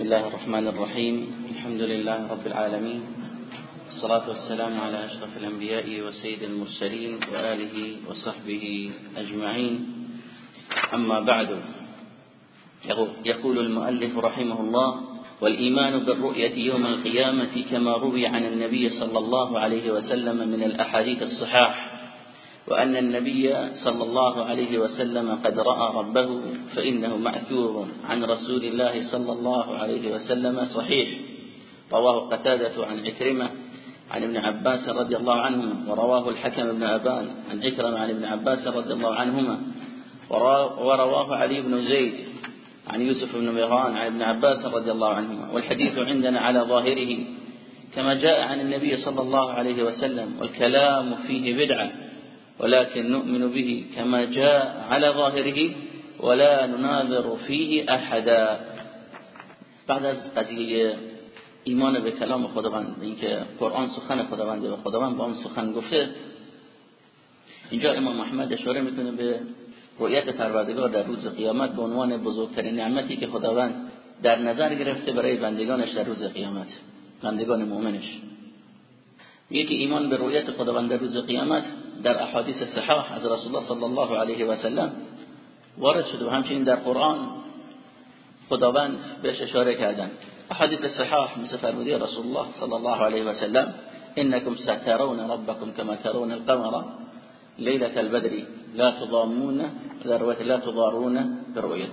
بسم الله الرحمن الرحيم الحمد لله رب العالمين الصلاة والسلام على أشرف الأنبياء وسيد المرسلين وآله وصحبه أجمعين أما بعد يقول المؤلف رحمه الله والإيمان بالرؤية يوم القيامة كما روي عن النبي صلى الله عليه وسلم من الأحاديث الصحاح وأن النبي صلى الله عليه وسلم قد رأى ربه فإنه مأثور عن رسول الله صلى الله عليه وسلم صحيح. رواه قتادة عن عكرمة عن ابن عباس رضي الله عنهما ورواه الحكم بن أبان عن عكرمة عن ابن عباس رضي الله عنهما ورواه علي بن زيد عن يوسف بن مهران عن ابن عباس رضي الله عنهما. والحديث عندنا على ظاهره كما جاء عن النبي صلى الله عليه وسلم والكلام فيه بدعة. ولكن نؤمن به كما جاء على ظاهره ولا نناظر فيه احدا بعد از قضیه ایمان به کلام خداوند اینکه قرآن سخن خداونده و خداوند با اون سخن گفته اینجا امام محمد اشاره می‌کنه به رؤیت پروردگار در روز قیامت به عنوان بزرگترین نعمتی که خداوند در نظر گرفته برای بندگانش در روز قیامت بندگان مؤمنش. میگه ایمان به رؤیت خداوند در روز قیامت در احادیث صحاح از رسول الله صلی الله علیه و سلم وارد شده و همچنین در قرآن خداوند بهش اشاره کردن احادیث صحاح مثل فرموده رسول الله صلی الله علیه و سلم انکم سترون ربکم كما ترون القمر لیلة البدر لا تضامون روایت لا تضارون برؤیت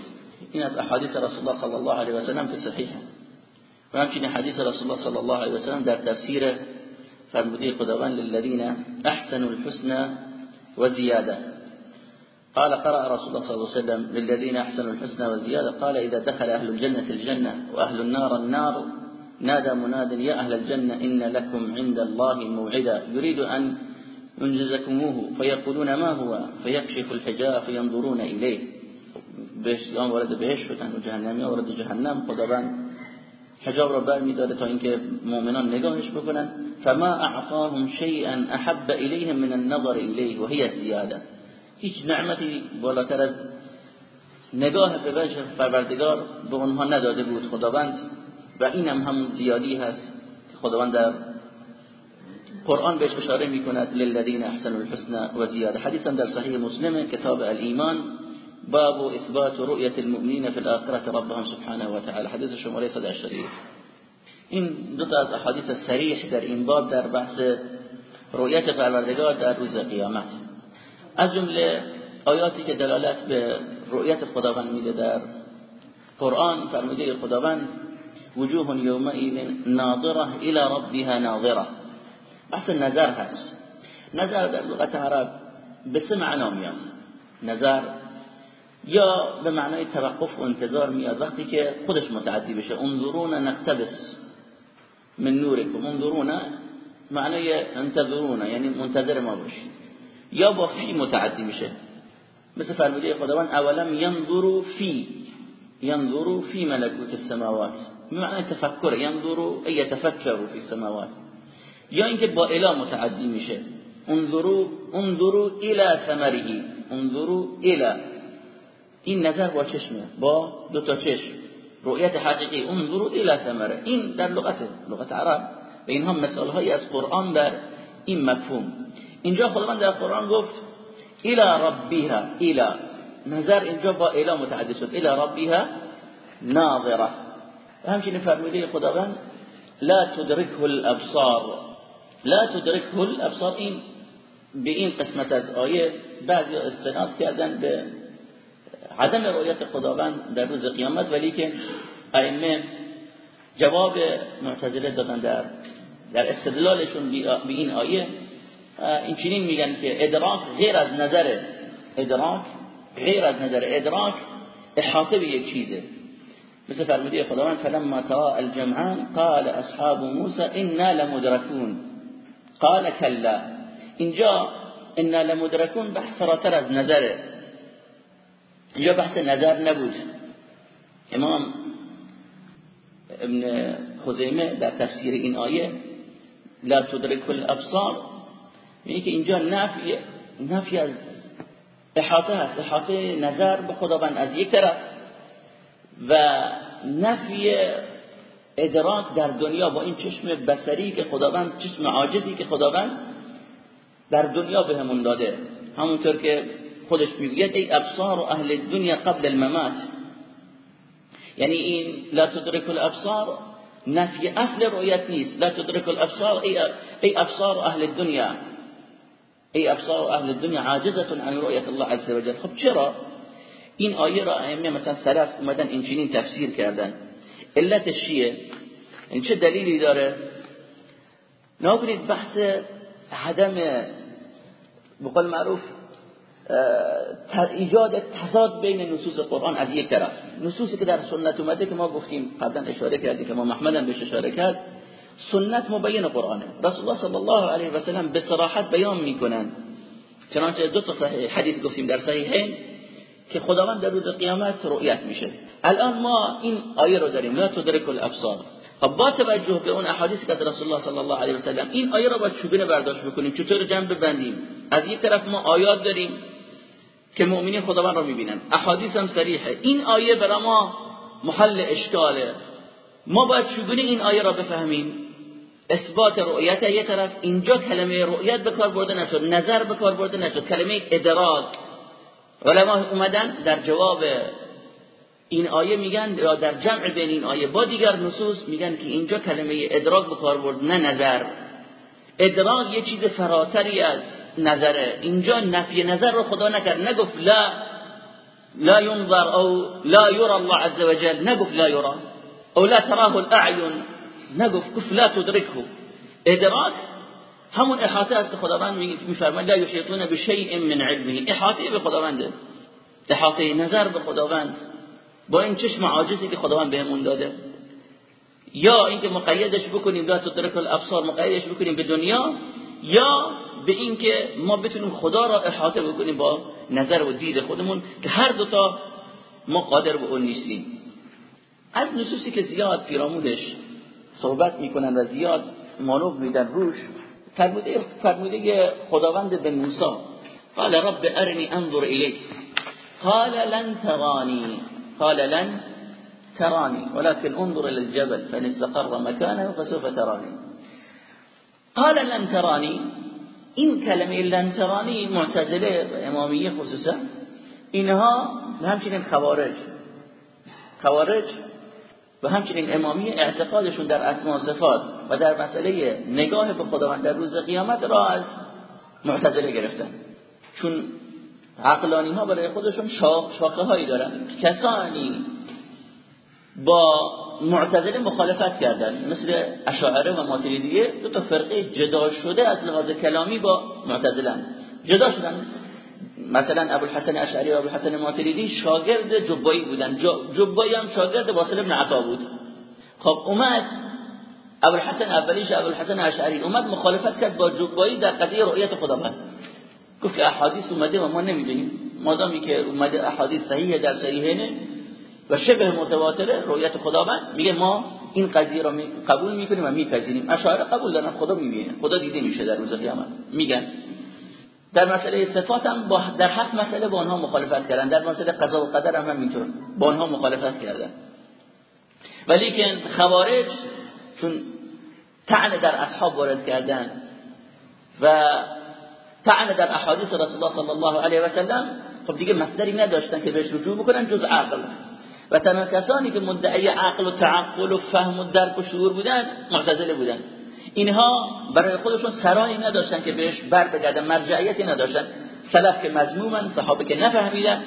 این از احادیث رسول الله صلی الله علیه و سلم که صحیحه. و همچنین حدیث رسول الله صلی الله علیه و سلم در تفسیر فرمودي خداوند للذين أحسنوا الحسنى وزيادة. قال قرأ رسول الله صلى الله عليه وسلم للذين أحسنوا الحسنى وزيادة. قال إذا دخل أهل الجنة الجنة وأهل النار النار نادى مناد يا أهل الجنة إن لكم عند الله موعدا. يريد أن ينجزكموه فيقولون ما هو؟ فيكشف الحجاب فينظرون إليه. بهشتیان وارد بهش شدن و جهنمی وارد جهنم خداوند حجاب را بر میداره تا اینکه مؤمنان نگاهش بکنن. فما اعطاهم شيئا احب اليهم من النظر اليه وهي الزياده هیچ نعمتی بالاتر از نگاه به وجه پروردگار به اونها نداده بود خداوند و اینم هم همون زیادی هست که خداوند در قرآن بهش اشاره می‌کند للذین احسنوا الحسنى و زیاده حدیثا در صحیح مسلم کتاب الایمان باب اثبات رؤية المؤمنين في الآخرة ربهم سبحانه وتعالى. حدیث شماره 180 این دو تا از احادیث صریح در این باب در بحث رؤیت پروردگار در روز قیامت. از جمله آیاتی که دلالت به رؤیت خداوند میده در قرآن فرموده خداوند وجوه یومئذ ناظره الى ربها ناظره. بحث نظر هست. نظر در لغت عرب به سه معنا میاد. نظر یا به معنای توقف و انتظار میاد وقتی که خودش متعدی بشه. انظرون نقتبس من نورکم. انظرون معنای انتظرون یعنی منتظر ما باشید یا با فی متعدی میشه. مثل فرموده خداوند اولم ینظروا فی. ینظروا فی ملکوت السماوات. معنی تفکر ینظروا ای تفکروا فی السماوات. یا اینکه با اله متعدی میشه. انظروا انظروا الى ثمره. انظروا الى این نظر با چشمه با دو تا چشم. رؤیت حقیقی انظروا الى ثمره. این در لغت لغت عرب. و اینها مثال هایی از قرآن در این مفهوم. اینجا خداوند در قرآن گفت الى ربها الى نظر اینجا با اله متعدد شد. الى ربها ناظره. و همچنین فرموده خداوند لا تدركه الابصار لا تدركه الابصار این به این قسمت از آیه بعضی استناد کردن به عدم رؤیت خداوند در روز قیامت ولی که ائمه جواب معتزله دادن در در استدلالشون به این آیه. این چنین میگن که ادراک غیر از نظر ادراک غیر از نظر ادراک احاطه به یک چیزه. مثل فرموده خداوند فلما ترى الجمعان قال اصحاب موسى انا لمدركون قال كلا اینجا انا لمدركون بحث فراتر از نظره. اینجا بحث نظر نبود. امام ابن خزیمه در تفسیر این آیه لا تدرک الابصار یعنی که اینجا نفی نفی از احاطه هست احاطه نظر به خداوند از یک طرف و نفی ادراک در دنیا با این چشم بسری که خداوند چشم عاجزی که خداوند در دنیا بهمون داده. همونطور که خودش میگوید ای ابصار أهل دنیا قبل الممات. یعنی این لا تدرک الابصار نفی اصل رؤیت نیست. لا تدرک الابصار ای, ابصار أهل الدنیا. ای ابصار أهل الدنیا عاجزه عن رؤیت الله عز وجل. خب چرا؟ این آیه را ائمه مثلا سلف اومدن اینچنین تفسیر کردن. علتش چیه؟ این چه دلیلی داره؟ ناکنید بحث عدم بقول معروف ایجاد تضاد بین نصوص قرآن از یک طرف. نصوصی که در سنت اومده که ما گفتیم قبلا اشاره کردیم که ما محمد هم بهش اشاره کرد. سنت مبین قرآنه. رسول الله صلی الله علیه و سلم به صراحت بیان می‌کنن. چنانچه دو تا صحیح حدیث گفتیم در صحیحین که خداوند در روز قیامت رؤیت میشه. الان ما این آیه رو داریم. لا تدرک الابصار. خب با توجه به اون احادیث که از رسول الله صلی الله علیه و سلم این آیه رو با چوبین برداشت بکنیم چطور جمع ببندیم؟ از یک طرف ما آیات داریم. که مؤمنین خداوند رو می‌بینن احادیث هم صریحه. این آیه برای ما محل اشکاله. ما باید چگونه این آیه را بفهمیم؟ اثبات رؤیت یه طرف اینجا کلمه رؤیت به کار برده نشد نظر به کار برده نشد کلمه ادراک. علما اومدن در جواب این آیه میگن یا در جمع بین این آیه. با دیگر نصوص میگن که اینجا کلمه ادراک به کار برد نه نظر. ادراک یه چیز فراتری از نظره. اینجا نفی نظر رو خدا نکرد. نگفت لا لا ينظر او لا يرى الله عز وجل. نگفت لا يرى. او لا تراه الاعین نگفت گفت لا تدرکه. ادراک همون احاطه است که خداوند میفرماید لا یشیطون بشیء من علمه. احاطه به خداونده. احاطه نظر به خداوند. با این چشم عاجزی که خداوند بهمون داده. یا اینکه مقیدش بکنیم لا تدرک الابصار مقیدش بکنیم به دنیا یا به اینکه ما بتونیم خدا را احاطه بکنیم با نظر و دید خودمون که هر دوتا ما قادر به اون نیستیم. از نصوصی که زیاد پیرامونش صحبت می‌کنن و زیاد مانوب میدن روش فرموده فرموده خداوند به موسی قال رب ارنی انظر الیک. قال لن ترانی. قال لن تراني ولكن انظر الى الجبل فان مكانه فسوف تراني. قال لن تراني. این کلمه لن ترانی معتزله امامیه خصوصا. اینها و همچنین خوارج. خوارج و همچنین امامیه اعتقادشون در اسماء صفات و در مسئله نگاه به خداوند در روز قیامت را از معتزله گرفتن. چون عقلانی ها برای خودشون شاخ شاخه هایی دارن. کسانی با معتزله مخالفت کردن. مثل اشاعره و ماتریدیه دو تا فرقه جدا شده از لحاظ کلامی با معتزله جدا شدن. مثلا ابو الحسن اشعری و ابو الحسن ماتریدی شاگرد جبایی بودن. جبایی هم شاگرد واصل ابن عطا بود. خب اومد. ابو الحسن اولیش ابو الحسن اشعری اومد مخالفت کرد با جبایی در قضیه رؤیت خداوند گفت که احادیث اومده و ما نمی‌دونیم. مادامی که اومده احادیث صحیحه در صحیحینه و شبه متواتره رؤیت خداوند. میگه ما این قضیه را قبول می‌کنیم و میپذیریم. اشاعره قبول دارن خدا می‌بینه. خدا دیده میشه در روز قیامت. میگن. در مسئله صفات هم با در هفت مسئله با آنها مخالفت کردن. در مسئله قضا و قدر هم همینطور. با آنها مخالفت کردن. ولیکن خوارج چون طعن در اصحاب وارد کردن و طعن در احادیث رسول الله صلی الله علیه و سلم خب دیگه مصدری نداشتن که بهش رجوع بکنن جز عقل. و تنها کسانی که مدعی عقل و تعقل و فهم و درک و شعور بودن معتزله بودن. اینها برای خودشون سرایی نداشتن که بهش بر بگردن مرجعیتی نداشتن. سلف که مضمومن صحابه که نفهمیدن.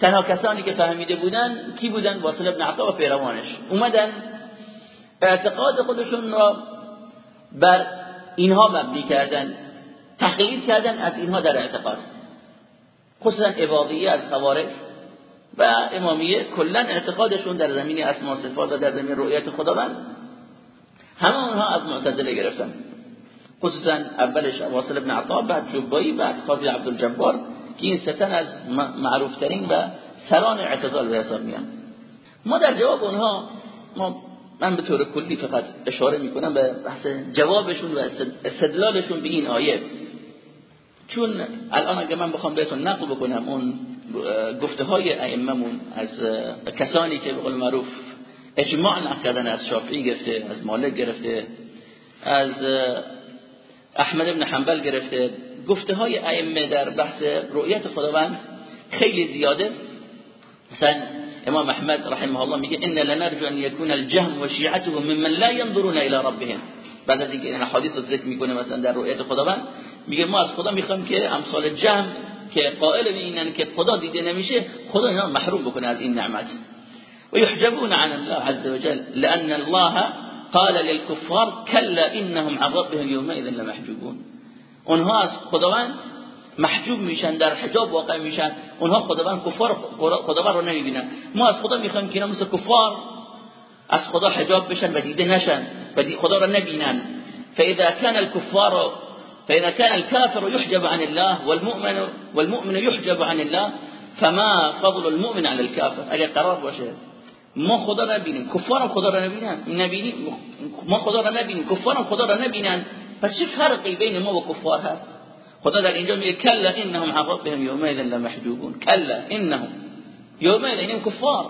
تنها کسانی که فهمیده بودن کی بودن؟ واصل ابن عطا و پیروانش. اومدن اعتقاد خودشون را بر اینها مبنی کردن تقلید کردن از اینها در اعتقاد. خصوصا عبادیه از خوارج. و امامیه کلا اعتقادشون در زمین اسما صفات و در زمین رؤیت خداوند همه اونها از معتزله گرفتن. خصوصا اولش واصل ابن عطا بعد جبایی بعد قاضی عبدالجبار که این ستن از معروفترین و سران اعتزال به حساب میان. ما در جواب اونها ما من به طور کلی فقط اشاره می‌کنم به بحث جوابشون و استدلالشون به این آیه. چون الان اگه من بخوام بهتون نقل بکنم اون گفته های ائممون از کسانی که به قول معروف اجماع نقل از شافعی گرفته از مالک گرفته از احمد بن حنبل گرفته. گفته های ائمه در بحث رؤیت خداوند خیلی زیاده. مثلا امام احمد رحمه الله میگه ان لنرجو ان يكون الجهم و شیعته ممن لا ينظرون الى ربهم. بعد از اینکه این حدیث رو ذکر می‌کنه مثلا در رؤیت خداوند میگه ما از خدا می‌خوام که امثال جهم که قائل اینن که خدا دیده نمیشه خدا اینا محروم بکنه از این نعمت. و یحجبون عن الله عز وجل لان الله قال للكفار كلا انهم عن ربهم يومئذ لمحجوبون. اونها از خداوند محجوب میشن در حجاب واقع میشن. اونها خداوند کفار خداوند رو نمی‌بینن. ما از خدا می‌خوایم که اینا مثل کفار از خدا حجاب بشن و دیده نشن و خدا رو نبینن. فاذا كان الكفار فإذا كان الكافر يحجب عن الله والمؤمن والمؤمن يحجب عن الله فما فضل المؤمن على الكافر؟ اگر قرار باشه ما خدا نبینیم کفار خدا را نبینن نبینیم ما خدا را نبینیم کفار خدا را نبینن پس چه فرقی بین ما و کفار هست خدا در اینجا میگه کلا إنهم عن ربهم یومئذ لمحجوبون. کلا إنهم یومئذ این کفار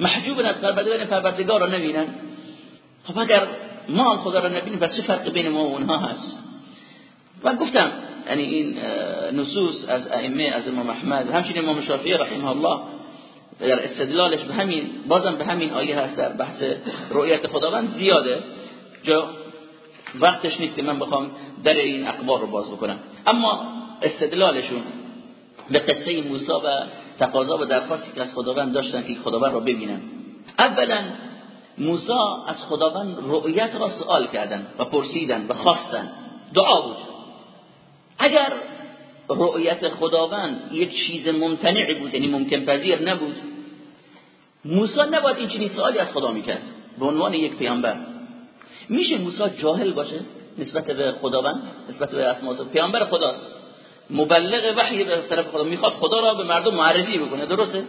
محجوب از پروردگار پروردگار را نبینن خب اگر ما خدا را نبینیم پس چه فرقی بین ما و اونها هست و گفتم یعنی این نصوص از ائمه از امام احمد همچنین امام شافعی رحمه الله در استدلالش به همین بازم به همین آیه هست در بحث رؤیت خداوند زیاده. جا وقتش نیست که من بخوام در این اخبار رو باز بکنم. اما استدلالشون به قصه موسی و تقاضا و درخواستی که از خداوند داشتن که خداوند رو ببینن. اولا موسی از خداوند رؤیت را سوال کردن و پرسیدن و خواستن. دعا بود. اگر رؤیت خداوند یک چیز ممتنع بود یعنی ممکن پذیر نبود موسی نباید این چنین سوالی از خدا می‌کرد به عنوان یک پیامبر. میشه موسی جاهل باشه نسبت به خداوند نسبت به اسماء پیامبر خداست. مبلغ وحی به طرف خدا می‌خواد خدا را به مردم معرفی بکنه درسته؟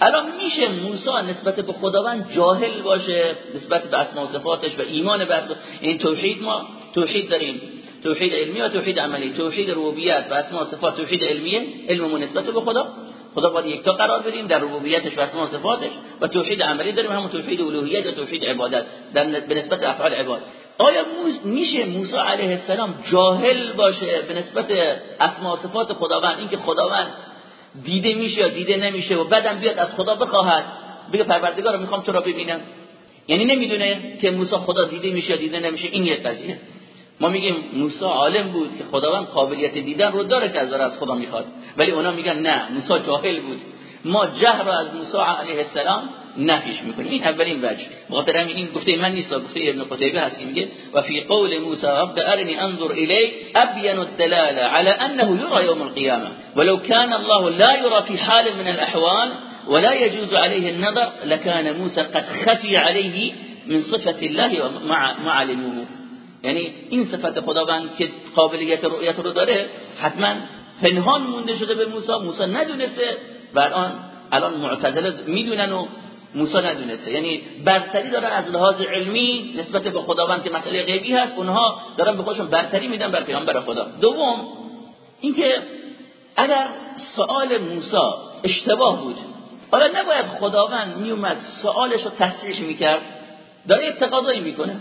الان میشه موسی نسبت به خداوند جاهل باشه نسبت به اسماء و صفاتش و ایمان به این توحید ما توحید داریم. توحید علمی و توحید عملی. توحید ربوبیت و اسماء صفات توحید علمیه علم نسبت به خدا. خدا باید یک تا قرار بدیم در ربوبیتش و اسماء صفاتش و توحید عملی داریم همون توحید الوهیت و توحید عبادت در نسبت افعال عباد. آیا میشه موسی علیه السلام جاهل باشه به نسبت اسماء صفات خداوند؟ اینکه خداوند دیده میشه یا دیده نمیشه و بعدم بیاد از خدا بخواهد؟ بگه پروردگار می‌خوام تو را ببینم. یعنی نمی‌دونه که موسی خدا دیده میشه یا دیده نمیشه. این یک قضیه. ما میگیم موسی عالم بود که خداوند قابلیت دیدن رو داره که از خدا می‌خواد. ولی اونا میگن نه موسی جاهل بود. ما جهر رو از موسی علیه السلام نفیش می‌کنیم. این اولین وجه. بخاطر همین این گفته من نیست گفته ابن قتیبه هست که میگه و فی قول موسی رب ارنی انظر الی ابین الدلاله على انه یرى یوم القیامه. ولو كان الله لا يرى في حال من الاحوال ولا يجوز عليه النظر لكان موسى قد خفي عليه من صفة الله وما علموه یعنی این صفت خداوند که قابلیت رؤیت رو داره حتما پنهان مونده شده به موسی. موسی ندونسته و الان الان معتزله می‌دونن و موسی ندونسته. یعنی برتری دارن از لحاظ علمی نسبت به خداوند که مسئله غیبی هست اونها دارن به خودشون برتری میدن بر پیامبر خدا. دوم اینکه اگر سوال موسی اشتباه بود حالا نباید خداوند میومد سوالش رو تصحیح می‌کرد داره تقاضایی می‌کنه.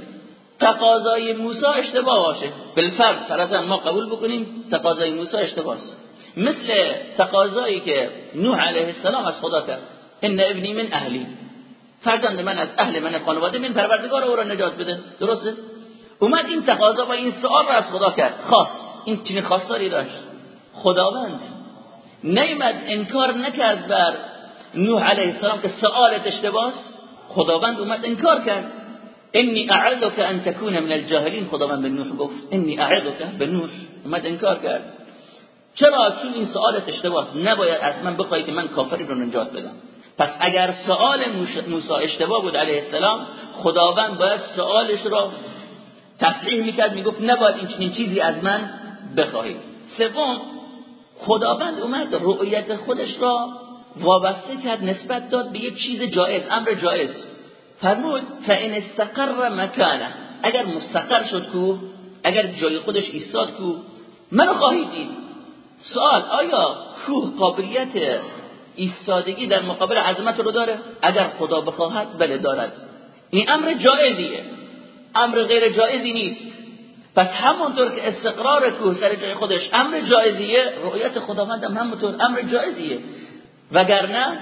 تقاضای موسی اشتباه باشه. بالفرض فرضا ما قبول بکنیم تقاضای موسی اشتباه است. مثل تقاضایی که نوح علیه السلام از خدا کرد. ان ابنی من اهلی. فرزند من از اهل من خانواده من پروردگار او را نجات بده. درسته؟ اومد این تقاضا و این سوال را از خدا کرد. خواست این چنین خواستاری داشت. خداوند نیمد انکار نکرد بر نوح علیه السلام که سوالت اشتباه خداوند اومد انکار کرد. انی اعظک ان تكون من الجاهلین خداوند به نوح گفت. انی اعظک به نوح اومد انکار کرد. چرا چون این سوالت اشتباهه نباید از من بخوای که من کافری رو نجات بدم. پس اگر سوال موسی اشتباه بود علیه السلام خداوند باید سوالش را تصحیح می‌کرد می‌گفت نباید این چنین چیزی از من بخواهید سوم خداوند اومد رؤیت خودش را وابسته کرد نسبت داد به یک چیز جایز امر جایز. فرمود فان استقر مکانه اگر مستقر شد کو اگر جای خودش ایستاد کو. من خواهید دید. سوال آیا کوه قابلیت ایستادگی در مقابل عظمت رو داره؟ اگر خدا بخواهد بله دارد. این امر جایزیه. امر غیر جایزی نیست. پس همونطور که استقرار کوه سر جای خودش امر جایزیه رؤیت خداوند هم همونطور امر جایزیه. وگرنه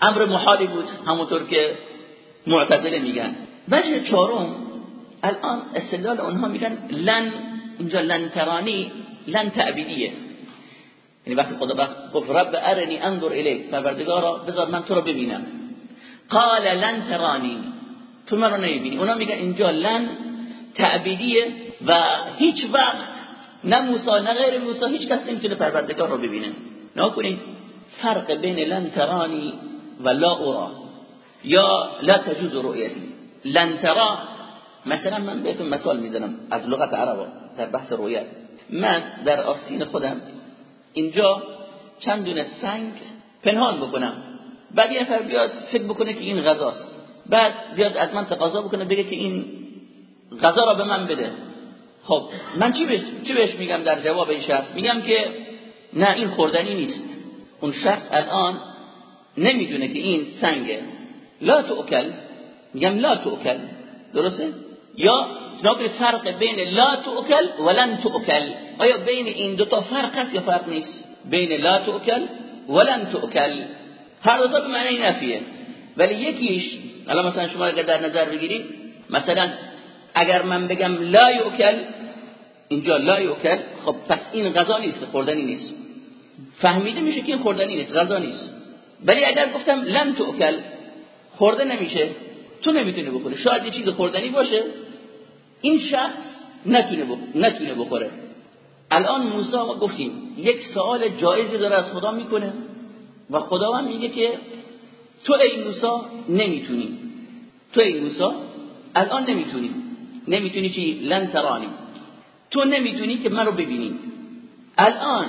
امر محالی بود همونطور که معتزله میگن. وجه چهارم الان استدلال اونها میگن لن اینجا لن ترانی لن تعبیدیه. یعنی وقتی خدا گفت رب ارنی انظر الیک پروردگارا بذار من تو رو ببینم. قال لن ترانی. تو من رو نمی‌بینی. اونا میگن اینجا لن تعبیدیه و هیچ وقت نه موسی نه غیر موسی هیچ کس نمی‌تونه پروردگار رو ببینه. نکنید فرق بین لن ترانی و لا اورا یا لا تجوز رؤیتی. لن ترا مثلا من بهتون مثال می‌زنم از لغت عربا در بحث رویت من در آستین خودم اینجا چند دونه سنگ پنهان بکنم. بعد یه نفر بیاد فکر بکنه که این غذاست. بعد بیاد از من تقاضا بکنه بگه که این غذا را به من بده. خب من چی بهش, چی بهش میگم در جواب این شخص؟ میگم که نه این خوردنی نیست. اون شخص الان نمی‌دونه که این سنگه. لا تؤکل میگم لا تؤکل درسته؟ یا ناقل فرق بین لا تؤکل و لن تؤکل آیا بین این دو تا فرق هست یا فرق نیست؟ بین لا تؤکل و لن تؤکل هر دو تا به معنی نفیه. ولی یکیش الان مثلا شما اگر در نظر بگیرید مثلا اگر من بگم لا یؤکل اینجا لا یؤکل خب پس این غذا نیست خوردنی نیست. فهمیده میشه که این خوردنی نیست غذا نیست. ولی اگر گفتم لن تؤکل خورده نمیشه. تو نمی‌تونی بخوری. شاید یه چیز خوردنی باشه. این شخص نتونه نتونه بخوره. الان موسی گفتیم یک سوال جایزی داره از خدا می‌کنه و خداوند میگه که تو ای موسی نمی‌تونی. تو ای موسی الان نمی‌تونی. نمی‌تونی چی؟ لن ترانی. تو نمی‌تونی که من رو ببینی. الان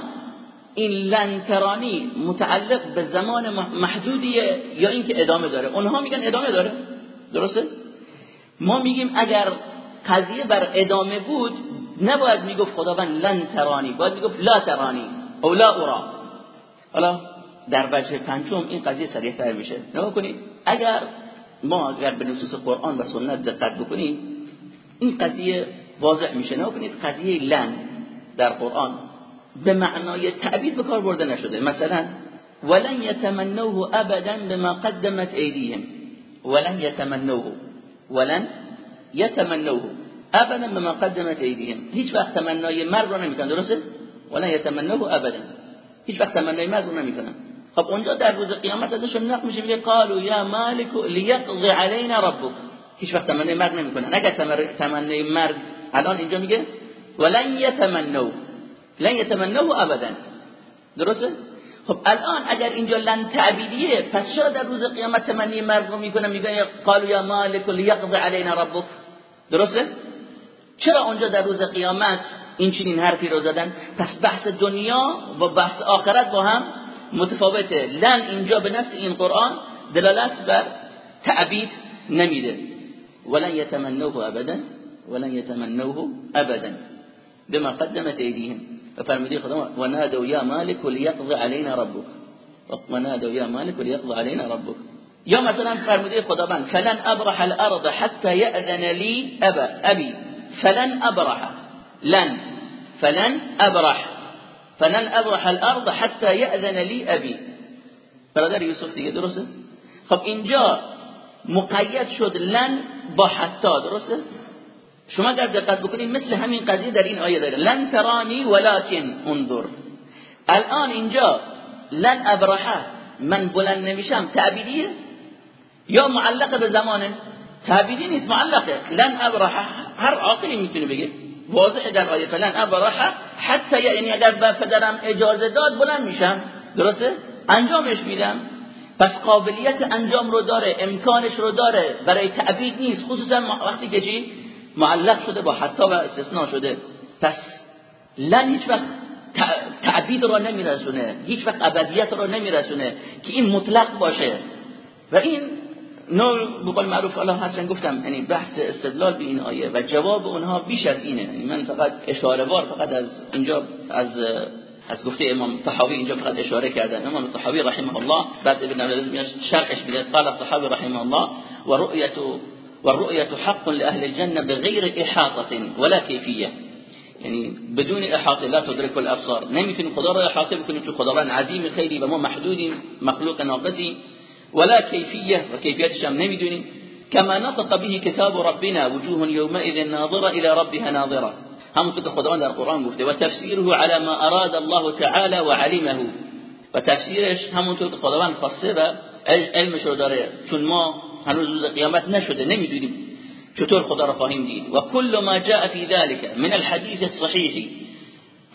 این لن ترانی متعلق به زمان محدودیه یا اینکه ادامه داره؟ اونها میگن ادامه داره. درسته؟ ما میگیم اگر قضیه بر ادامه بود نباید می‌گفت خداوند لن ترانی باید می‌گفت لا ترانی او لا اورا حالا در وجه پنجم این قضیه صریح تر میشه. نگاه کنید. اگر ما اگر به نصوص قرآن و سنت دقت بکنیم این قضیه واضح میشه. نگاه کنید قضیه لن در قرآن. به معنای تعبیر به کار برده نشده. مثلا ولن يتمنوه ابدا بما قدمت ایدیهم. ولن يتمنوه ولن يتمنوه ابدا بما قدمت ایدیهم. هیچ وقت تمنای مرگ رو نمی‌کنن. درسته؟ ولن يتمنوه ابدا. هیچ وقت تمنای مرگ رو نمی‌کنن. خب اونجا در روز قیامت ازشون نقل میشه میگه قالوا یا مالک لیقضی علینا ربک. هیچ وقت تمنای مرگ نمی‌کنن. اگر تمنای مرگ الان اینجا میگه ولن يتمنوه لن يتمنوه ابدا درسته؟ خب الان اگر اینجا لن تعبیدیه پس چرا در روز قیامت تمنی مرگ رو می‌کنه میگه قالوا یا مالک لیقضی علینا ربک درسته؟ چرا اونجا در روز قیامت این چنین حرفی رو زدن؟ پس بحث دنیا و بحث آخرت با هم متفاوته. لن اینجا به نفس این قرآن دلالت بر تعبید نمیده. ولن يتمنوه ابدا ولن يتمنوه ابدا بما قدمت ايديهم ففرمودی خدا ونادوا يا مالك ليقضي علينا ربك. ونادوا يا مالك ليقضي علينا ربك. یا مثلا فرموده خداوند فلن أبرح الأرض حتى يأذن لي أبا أبي. فلن أبرح. لن. فلن أبرح. فلن أبرح الأرض حتى يأذن لي أبي. برادر یوسف دیگه درسته خب اینجا مقید شد لن با حتی درسته شما در دقت بکنید مثل همین قضیه در این آیه داره لن ترانی ولكن انظر. الان اینجا لن ابرحه من بلند نمیشم تعبیدیه یا معلق به زمانه؟ تعبیدی نیست معلقه. لن ابرحه هر عاقلی می‌تونه بگه. واضح در آیه فلن ابرحه حتی یعنی اگر به پدرم اجازه داد بلند میشم. درسته؟ انجامش میدم. پس قابلیت انجام رو داره امکانش رو داره. برای تعبید نیست خصوصا وقتی که معلق شده با حتی و استثناء شده. پس لن هیچ وقت تعبید رو نمیرسونه هیچ وقت ابدیت رو نمیرسونه که این مطلق باشه. و این نوع بقول معروف الله حسن گفتم یعنی بحث استدلال به این آیه و جواب اونها بیش از اینه. یعنی من فقط اشاره وار فقط از اینجا از از گفته امام طحاوی اینجا فقط اشاره کردن. امام طحاوی رحمه الله بعد ابن عبدالعزیز شرحش میده قال الطحاوی رحمه الله و رؤیت والرؤية حق لأهل الجنة بغير إحاطة ولا كيفية. يعني بدون إحاطة لا تدرك الأبصار. نعم، نمكن قدرة إحاطة بكن قدران عزيم خيري بما محدود مخلوق ناقصي ولا كيفية وكيفية الشام نمتن كما نطق به كتاب ربنا وجوه يومئذ ناظرة إلى ربها ناظرة. هم كنت قدران القرآن قفته وتفسيره على ما أراد الله تعالى وعلمه. وتفسيره هم همونطور که فصيرا علم و علمش ما هنوز روز قیامت نشده نمیدونیم. چطور خدا را خواهیم دید؟ و کل ما جاء في ذلك من الحديث الصحيح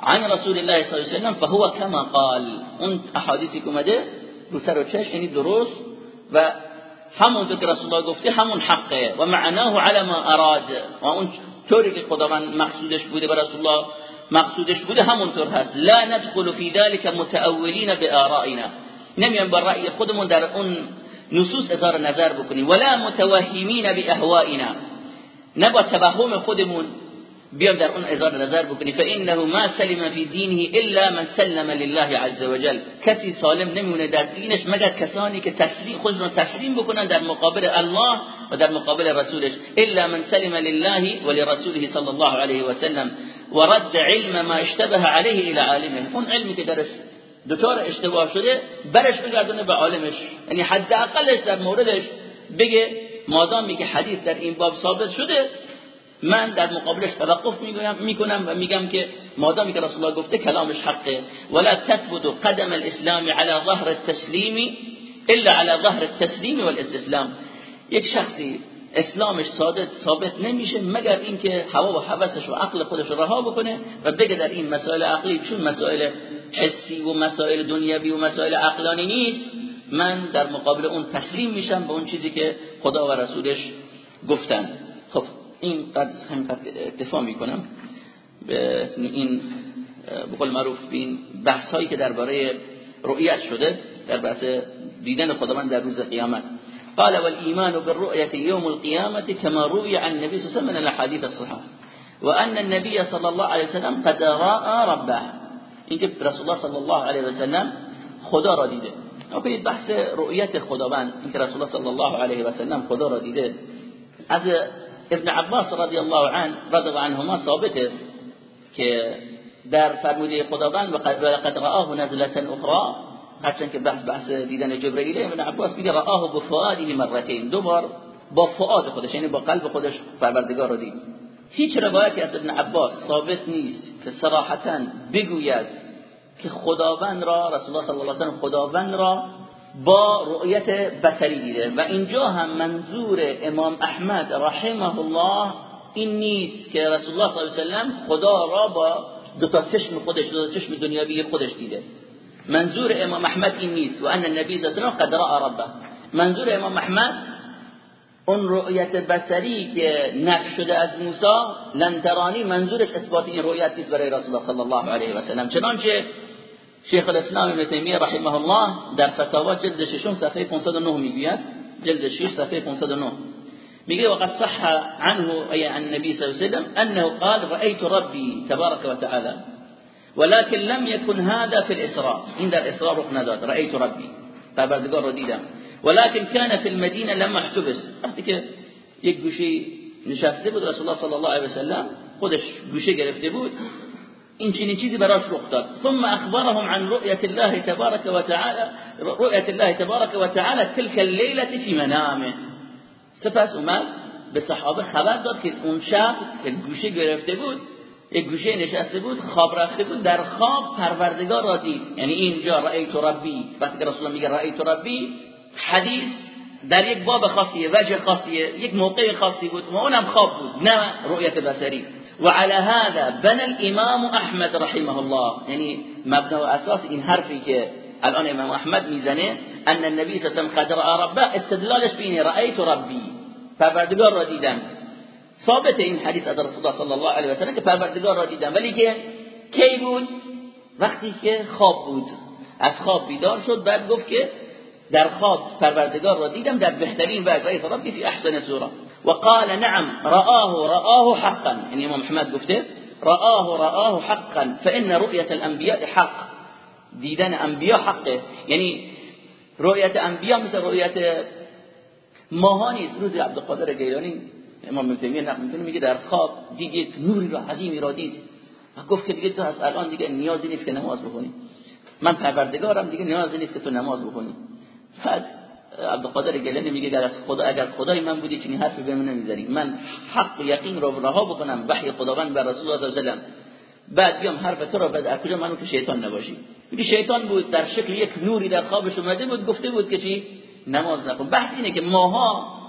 عن رسول الله صلی الله علیه وسلم فهو كما قال. اون احادیثی که اومده رو سر و چش یعنی درست. و همون که رسول الله گفته همون حقه. و معناه على ما اراد. و اون طوری که خداوند مقصودش بوده و رسول الله مقصودش بوده همونطور هست. لا ندخل في ذلك متأولين بآرائنا. نمیان با رأی خودمون در اون نصوص اظهار نظر بکنیم. ولا متوهمین باهوائنا نه با توهم خودمون بیام در اون اظهار نظر بکنیم. فانه ما سلم فی دینه الا من سلم لله عز وجل. کسی سالم نمیونه در دینش مگر کسانی که تسلیم خودشون تسلیم بکنن در مقابل الله و در مقابل رسولش. الا من سلم لله ولرسوله صلی الله علیه و سلم. ورد علم ما اشتبه عليه الى عالمه. اون علمی که درش دچار اشتباه شده برش بگردونه به عالمش. یعنی حداقلش در موردش بگه مادام میگه حدیث در این باب ثابت شده. من در مقابلش توقف میگم می‌کنم و میگم که مادامی که رسول الله گفته کلامش حقه. ولا تثبت قدم الاسلام على ظهر التسلیم الا على ظهر التسلیم والاستسلام یک شخصی اسلامش ثابت نمیشه مگر اینکه هوا و حوثش و عقل خودش رها بکنه و بگه در این مسائل عقلی چون مسائل حسی و مسائل دنیوی و مسائل عقلانی نیست من در مقابل اون تسلیم میشم به اون چیزی که خدا و رسولش گفتن. خب این قد هم اکتفا می‌کنم به این بقول معروف این بحث هایی که درباره رؤیت شده در بحث دیدن خداوند در روز قیامت. قال والإيمان بالرؤية يوم القيامة كما روي عن النبي صلى الله عليه وسلم من الأحاديث الصحيحة وأن النبي صلى الله عليه وسلم قد رأى ربه. اینکه رسول الله صلی الله علیه و سلم خدا را دیده. کنید بحث رؤیت خداوند. اینکه رسول الله صلی الله علیه و سلم خدا را دیده. از ابن عباس رضی الله عنه رضی عنهما ثابته که در فرموده خداوند و قد رآه نزلة أخرى هرچند که بحث بحث دیدن جبرئیل ابن عباس میگه رآه بفؤاده مرتين دو بار با فؤاد خودش یعنی با قلب خودش پروردگار را دید. هیچ روایتی از ابن عباس ثابت نیست که صراحتا بگوید که خداوند را رسول الله صلی الله علیه و خداوند را با رؤیت بصری دیده. و اینجا هم منظور امام احمد رحمه الله این نیست که رسول الله صلی الله علیه و خدا را با دو تا چشم خودش دو تا چشم دنیوی خودش دیده. منظور امام احمد این نیست. و ان النبی صلی الله علیه و قد رأى ربه. منظور امام احمد اون رؤیت بصری که نفی شده از موسی لنترانی منظورش اثبات این رؤیت نیست برای رسول الله صلی الله علیه و سلم. چنانچه شیخ الاسلام ابن تیمیه رحمه الله در فتاوا جلد ششم صفحه 509 می‌گوید. جلد 6 صفحه 509 میگه وقد صح عنه اي عن النبي صلى الله عليه وسلم انه قال رايت ربي تبارك وتعالى ولكن لم يكن هذا في الإسراء. این در اسراء رخ نداد رأيت ربي. پروردگار رو دیدم ولكن كان في المدينة لما احتبس. وقتی که نشسته بود رسول الله صلی الله علیه و سلم خودش گرفته بود این چنین براش رخ ثم أخبرهم عن رؤية الله تبارك وتعالى. رؤية الله تبارك وتعالى تلك الليلة في منامه. سپس اومد به خبر داد که اون گرفته بود یک گوشه نشسته بود خواب رفته بود در خواب پروردگار را دید. یعنی اینجا رأیت ربی وقتی که رسول میگه رأیت ربی حدیث در یک باب خاصیه وجه خاصیه یک موقع خاصی بود و اونم خواب بود نه رؤیت بصری. وعلى هذا بنى الامام احمد رحمه الله. یعنی مبنا و اساس این حرفی که الان امام احمد می‌زنه ان النبي صلی الله علیه و قد رأى ربه استدلالش بینه رأیت ربی. پروردگار را دیدم. ثابت این حدیث از رسول الله صلی الله علیه و سلم که پروردگار را دیدم. ولی که کی بود؟ وقتی که خواب بود. از خواب بیدار شد بعد گفت که در خواب پروردگار را دیدم در بهترین وجه. رأیت ربی فی احسن صوره وقال نعم رآه رآه حقا. یعنی امام محمد گفته رآه رآه حقا. فإن رؤية الأنبياء حق. دیدن انبیا حقه. یعنی رؤیت انبیا مثل رؤیت ماها نیست. روزی عبدالقادر گیلانی امام ابن نقل می‌کنه میگه در خواب دید یک نوری را عظیمی را دید. و گفت که دیگه تو از الان دیگه نیازی نیست که نماز بخونی. من پروردگارم دیگه نیازی نیست که تو نماز بخونی. بعد عبدالقادر گیلانی میگه اگر از خدا اگر خدای من بودی چنین حرفی به من نمی‌ذاری من حق و یقین را رها بکنم وحی خداوند بر رسول الله صلی الله بعد بیام حرف تو را بعد کجا منو که شیطان نباشی؟ میگه شیطان بود در شکل یک نوری در خوابش اومده بود گفته بود که چی؟ نماز نکن بحث اینه که ماها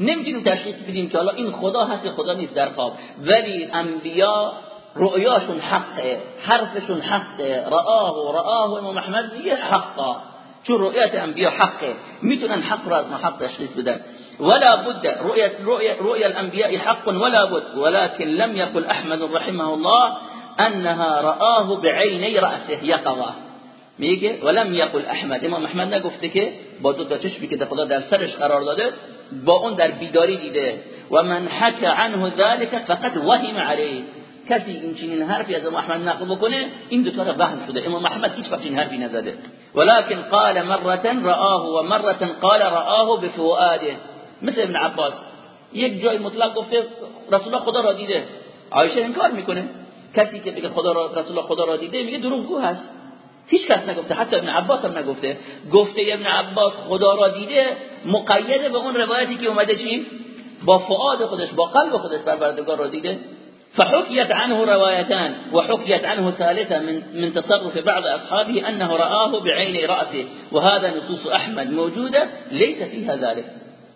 نمی‌تونیم تشخیص بدیم که حالا این خدا هست خدا نیست در خواب. ولی انبیا رؤیاشون حقه حرفشون حقه. رآه و رآه امام محمد میگه حقا. چون رؤیت انبیا حقه. می‌تونن حق را از حق تشخیص بدن. ولا بد رؤية, رؤية الأنبياء حق ولا بد. ولكن لم يقل أحمد رحمه الله أنها رآه بعيني رأسه يقظة میگه ولم یقل احمد. امام احمد نگفته که با دو تا چشمی که خدا در سرش قرار داده با اون در بیداری دیده. و من حكى عنه ذلك فقط وهم عليه کسی این چنین حرفی از امام احمد نقل بکنه این دو تا وهم شده. امام احمد هیچ وقت این حرفی نزده. ولكن قال مره رآه و مره قال رآه بفؤاده. مثل ابن عباس. یک جای مطلق گفته رسول خدا را دیده. عایشه انکار می‌کنه. کسی که بگه خدا را رسول خدا را دیده میگه دروغگو هست. هیچ کس نگفته حتی ابن عباس هم نگفته. گفته ابن عباس خدا را دیده مقید به اون روایتی که اومده چی؟ با فعاد خودش با قلب خودش پروردگار را دیده. فحكيت عنه روايتان وحكيت عنه ثالثة من, من تصرف بعض أصحابه أنه رآه بعين رأسه. وهذا نصوص أحمد موجودة ليس فيها ذلك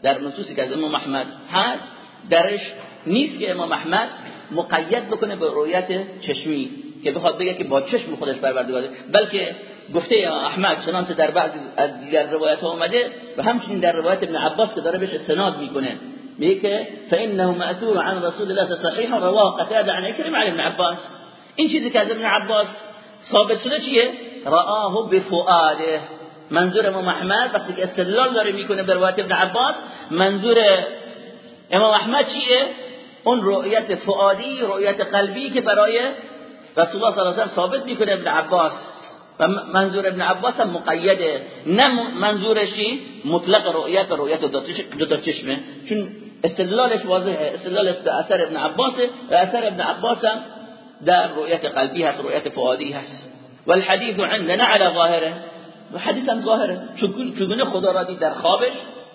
در نصوصی که از امام احمد هست درش نیست که امام احمد مقید بکنه به رویت چشمی. که بخواد بگه که با چشم خودش پروردگاره بلکه گفته احمد چنانچه در بعض از دیگر روایت ها اومده و همچنین در روایت ابن عباس که داره بهش استناد می‌کنه میگه که فانه ماثور عن رسول الله صحیح رواه قتاده عن اکرم عن ابن عباس. این چیزی که از ابن عباس ثابت شده چیه؟ رآه بفؤاده. منظور امام احمد وقتی که استدلال داره می‌کنه به روایت ابن عباس منظور امام احمد چیه؟ اون رؤیت فؤادی رؤیت قلبی که برای رسول الله صلی الله علیه و ثابت میکنه ابن عباس و منظور ابن عباس هم مقیده نه منظورشی مطلق رؤیت و رؤیت دو تا چشمه چون استدلالش واضحه استدلال اثر ابن عباس و اثر ابن عباس هم در رؤیت قلبی هست رؤیت فؤادی هست والحديث عندنا على ظاهره حدیث هم ظاهره چگونه خدا را دید در خوابش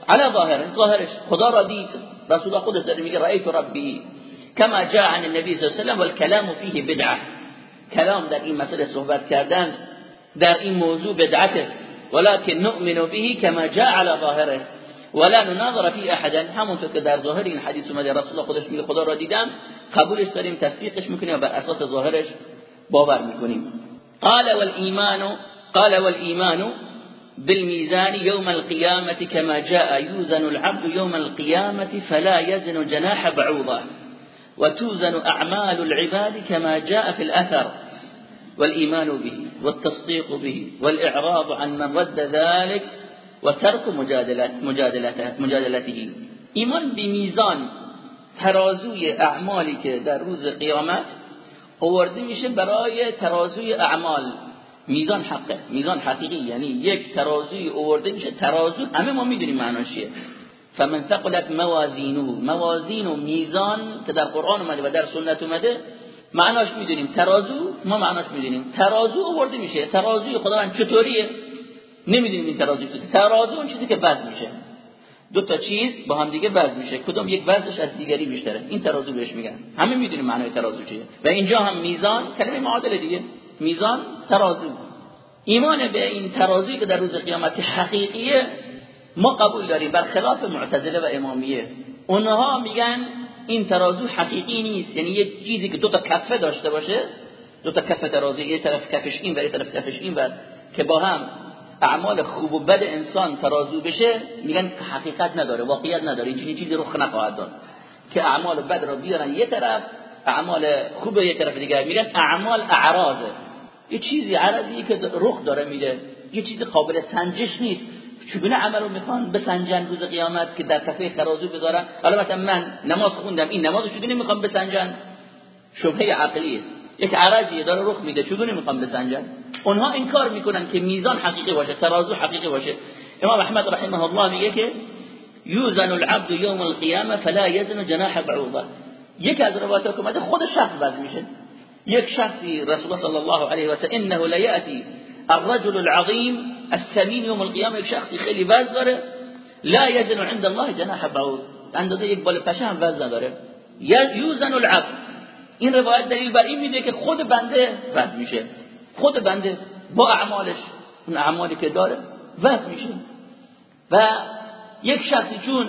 على ظاهره ظاهرش خدا را دید رسول الله خودش داره میگه رأیت ربی كما جاء عن النبي صلى الله عليه وسلم والكلام فيه بدعه کلام در این مسئله صحبت کردن در این موضوع بدعته. ولكن نؤمن به كما جاء على ظاهره. ولا نناظر في أحدا. همونطور که در ظاهر این حدیث اومده رسول الله خودش میگه خدا را دیدم قبولش داریم تصدیقش میکنیم و بر أساس ظاهرش باور میکنیم. قال والایمان قال والایمان بالميزان يوم القيامة كما جاء يوزن العبد يوم القيامة فلا يزن جناح بعوضة. وتوزن أعمال العباد كما جاء في الأثر والإيمان به والتصديق به والإعراض عن من رد ذلك وترك مجادلته, مجادلته. ایمان به میزان ترازوی اعمالی که در روز قیامت آورده میشه برای ترازوی اعمال. میزان حقه میزان حقیقی یعنی یک ترازوی آورده میشه. ترازو همه ما می‌دونیم معناش چیه. فمن ثقلت موازینه موازین و میزان که در قرآن اومده و در سنت اومده معناش می‌دونیم ترازو ما معناش می‌دونیم ترازو آورده میشه. ترازوی خداوند چطوریه؟ نمی‌دونیم این ترازو چطوریه ترازو اون چیزی که وزن میشه. دو تا چیز با هم دیگه وزن میشه. کدوم یک وزنش از دیگری بیشتره؟ این ترازو بهش میگن. همه می‌دونیم معنای ترازو چیه. و اینجا هم میزان کلمه معادله دیگه. میزان ترازو. ایمان به این ترازوی که در روز قیامت حقیقیه ما قبول داریم برخلاف معتزله و امامیه. اونها میگن این ترازو حقیقی نیست. یعنی یه چیزی که دو تا کفه داشته باشه دو تا کفه ترازو یه طرف کفش این و یه طرف کفش این و که با هم اعمال خوب و بد انسان ترازو بشه میگن حقیقت نداره واقعیت نداره. این چیزی رخ نخواهد داد. که اعمال بد را بیارن یه طرف اعمال خوب یه طرف دیگه میگن اعمال اعراضه. یه چیزی عرضی که رخ داره میده. یه چیزی قابل سنجش نیست. چگونه عمل رو می‌خوان بسنجن روز قیامت که در کفه خرازو بذارن؟ حالا مثلا من نماز خوندم این نماز چگونه می‌خوام بسنجن؟ شبهه عقلیه یک عرضی داره رخ میده چگونه می‌خوام بسنجن؟ اونها این کار می‌کنن که میزان حقیقی باشه ترازو حقیقی باشه. امام احمد رحمه الله میگه که یوزن العبد یوم القیامه فلا یزن جناح بعوضه. یک از روایات که خود شخص وزن میشه. یک شخصی رسول الله صلی الله علیه و سلم انه لا یاتی الرجل العظیم السمین یوم القیامه یک شخصی خیلی داره. لا یزن عند الله جناح بعوض اندازه یک بال پشه هم داره یوزن العبد. این روایت دلیل بر این میده که خود بنده وزن میشه. خود بنده با اعمالش اون اعمالی که داره وزن میشه. و یک شخصی چون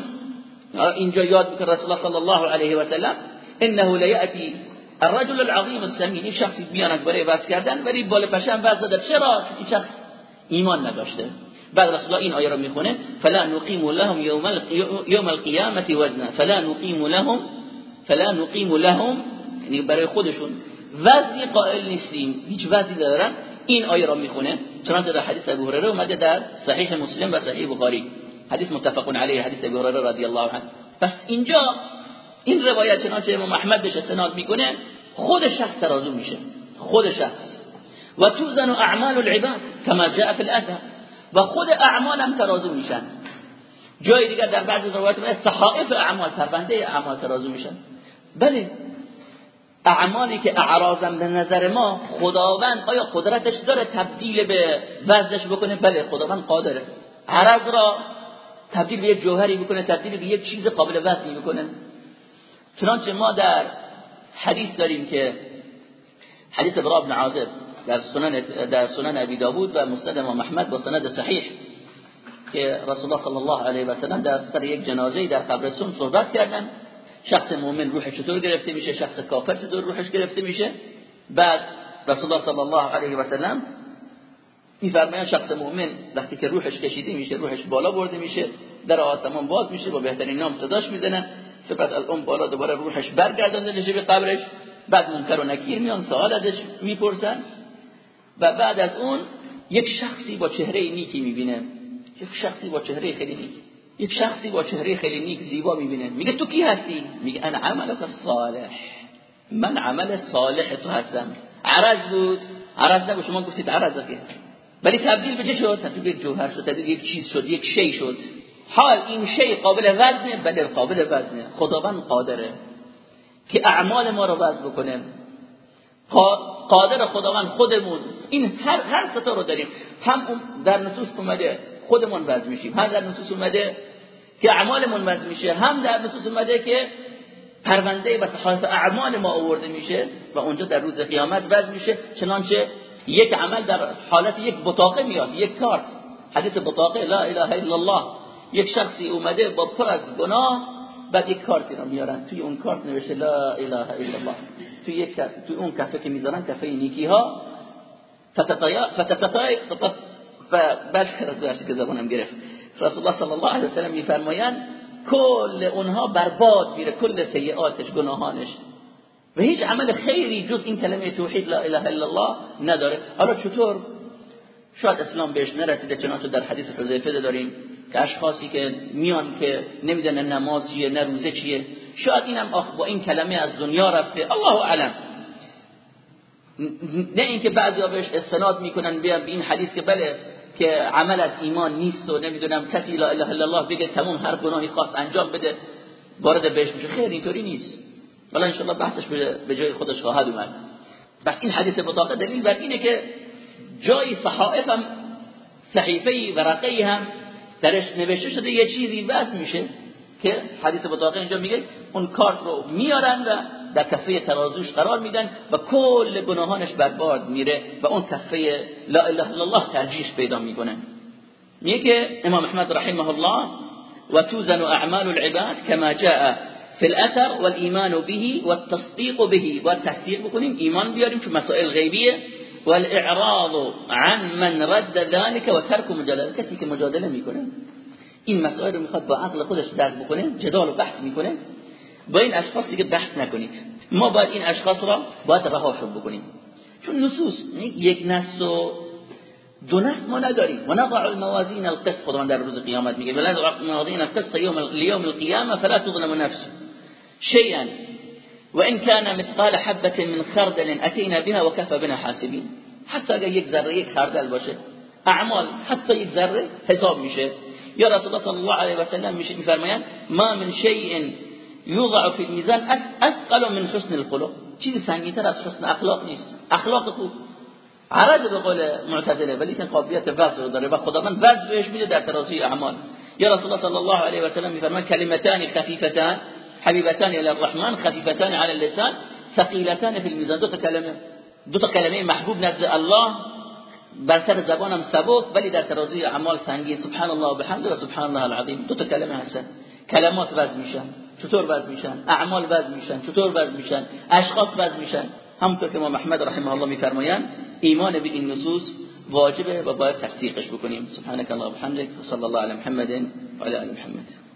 اینجا یاد می‌کنه رسول الله صلی الله علیه و سلم انه لیاتی الرجل العظیم السمین این شخصی میاند برای وزن کردن ولی بال پشم وزن داده. چرا؟ این شخص ایمان نداشته. بعد رسول الله این آیه رو می‌خونه فلا نقیم لهم یوم القیامه وزنا. فلا نقیم لهم فلا نقیم لهم یعنی برای خودشون. وزنی قائل نیستیم. هیچ وزنی دارن این آیه را می‌خونه. چنانچه در حدیث ابو هریره اومده در صحیح مسلم و صحیح بخاری. حدیث متفق علیه حدیث ابو هریره رضی الله عنه. پس اینجا این روایت چنانچه امام احمد بهش استناد می‌کنه خود شخص ترازو میشه. خود شخص و توزن اعمال العباد كما جاء في الاثر و خود اعمال هم ترازو میشن. جای دیگر در بعضی روایات صحائف اعمال پرونده اعمال ترازو میشن. بله اعمالی که اعراضم به نظر ما خداوند آیا قدرتش داره تبدیل به وزنش بکنه؟ بله خداوند قادره. عرض را تبدیل به یک جوهری بکنه تبدیل به یک چیز قابل وزنی بکنه چنانچه ما در حدیث داریم که حدیث برا بن عازب در سنن در سنن ابی داود و مسند امام احمد با سند صحیح که رسول الله صلی الله علیه و سلم در سر یک جنازه در قبرستون صحبت کردن. شخص مؤمن روح چطور گرفته میشه؟ شخص کافر چطور روحش گرفته میشه؟ بعد رسول الله صلی الله علیه و سلم میفرمایند شخص مؤمن وقتی که روحش کشیده میشه روحش بالا برده میشه در آسمان باز میشه با بهترین نام صداش می‌زنن سپس از اون بالا دوباره روحش برگردانده میشه به قبرش. بعد منکر و نکیر میان سوال ازش می‌پرسن. و بعد از اون یک شخصی با چهره نیکی می‌بینه. یک شخصی با چهره خیلی نیکی یک شخصی با چهره خیلی نیک زیبا می‌بینه. میگه تو کی هستی؟ میگه انا عملت صالح من عمل صالح تو هستم. عرض بود. عرض نبود. شما گفتید عرض که ولی تبدیل به چه شد؟ تبدیل به جوهر شد. تبدیل یک چیز شد. یک شی شد. حال این شی قابل وزنه بله قابل وزنه. خداوند قادره که اعمال ما رو وزن بکنه. قادر خداوند خودمون. این هر هر ستا رو داریم. هم در نصوص اومده خودمون وزن میشیم. هم در نصوص اومده که اعمالمون وزن میشه. هم در نصوص اومده که پرونده و صحائف اعمال ما آورده میشه و اونجا در روز قیامت وزن میشه. چنانچه یک عمل در حالت یک بطاقه میاد یک کارت حدیث بطاقه لا اله الا الله. یک شخصی اومده با پر از گناه بعد یک کارتی رو میارن. توی اون کارت نوشته لا اله الا الله. توی یک توی اون کفه که می‌ذارن کفه نیکی ها فتتایا و بعد که زبانم گرفت. رسول الله صلی الله علیه و سلم کل اونها برباد میره کل سیئاتش گناهانش. و هیچ عمل خیری جز این کلمه توحید لا اله الا الله نداره. حالا چطور؟ شاید اسلام بهش نرسیده چنانچه در حدیث حذیفه داریم. که اشخاصی که میان که نمی‌دونن نماز چیه نه روزه چیه. شاید اینم با این کلمه از دنیا رفته. الله اعلم. نه اینکه بعضیا بهش استناد می‌کنن به این حدیث که بله که عمل از ایمان نیست و نمی‌دونم کسی لا اله الا الله بگه تمام هر گناهی خواست انجام بده وارد بهش میشه. خیر اینطوری نیست. حالا ان بحثش به جای خودش خواهد اومد. بس این حدیث بطاقه دلیل بر اینه که جای صحائف هم صحیفه ورقه هم درش نوشته شده یه چیزی بس میشه که حدیث بطاقه اینجا میگه اون کارت رو میارن و در کفه ترازوش قرار میدن و کل گناهانش برباد میره و اون کفه لا اله الا الله ترجیح پیدا می‌کنه. میگه امام احمد رحمه الله و توزن اعمال العباد كما جاء في الاثر والايمان به والتصديق به و تصدیق بکنیم. ایمان بیاریم که مسائل غیبیه والاعراض عن من رد ذلك و ترک مجادله کسی که مجادله می‌کنه این مسائل رو می‌خواد با عقل خودش درک بکنه جدال و بحث می‌کنه. با این اشخاص دیگه بحث نکنید. ما باید این اشخاص را باید رهاشون بکنیم. چون نصوص یک نص و دو نص ما نداریم. و نضع الموازین القسط. خداوند در روز قیامت میگه ولا الموازین القسط یوم القیامه فلا تظلم نفس شیئا. و این کان مثقال حبه من خردل اتینا بها وكفى بنا حاسبین حتی اگر یک ذره یک خردل باشه اعمال حتی یک ذره حساب میشه. یا رسول الله صلی الله علیه و سلم میفرمایند ما من شیء یوضع فی الميزان اثقل من حسن الخلق. چیزی سنگینتر از حسن اخلاق نیست. اخلاق خوب. عرض به قول معتزله ولی که قابلیت وزن رو داره و خداوند وزن بهش میده در ترازی اعمال. یا رسول الله صلی الله علیه و سلم میفرماید کلمتان خفیفتان. حبیبتان الى الرحمن خفیفتان علی اللسان ثقيلتان في الميزان. دو تا کلمه دو تا محبوب نزد الله. بر سر زبانم سبک ولی در ترازی اعمال سنگین. سبحان الله و بحمده و سبحان الله العظیم. دو تا کلمه هستن. کلمات وزن میشن. چطور وزن میشن؟ اعمال وزن میشن. چطور وزن میشن؟ اشخاص وزن میشن. همونطور که ما محمد رحمه الله میفرمایند ایمان به این نصوص واجبه و باید تصدیقش بکنیم. سبحانك الله وبحمدك وصلى الله على محمد وعلى ال محمد.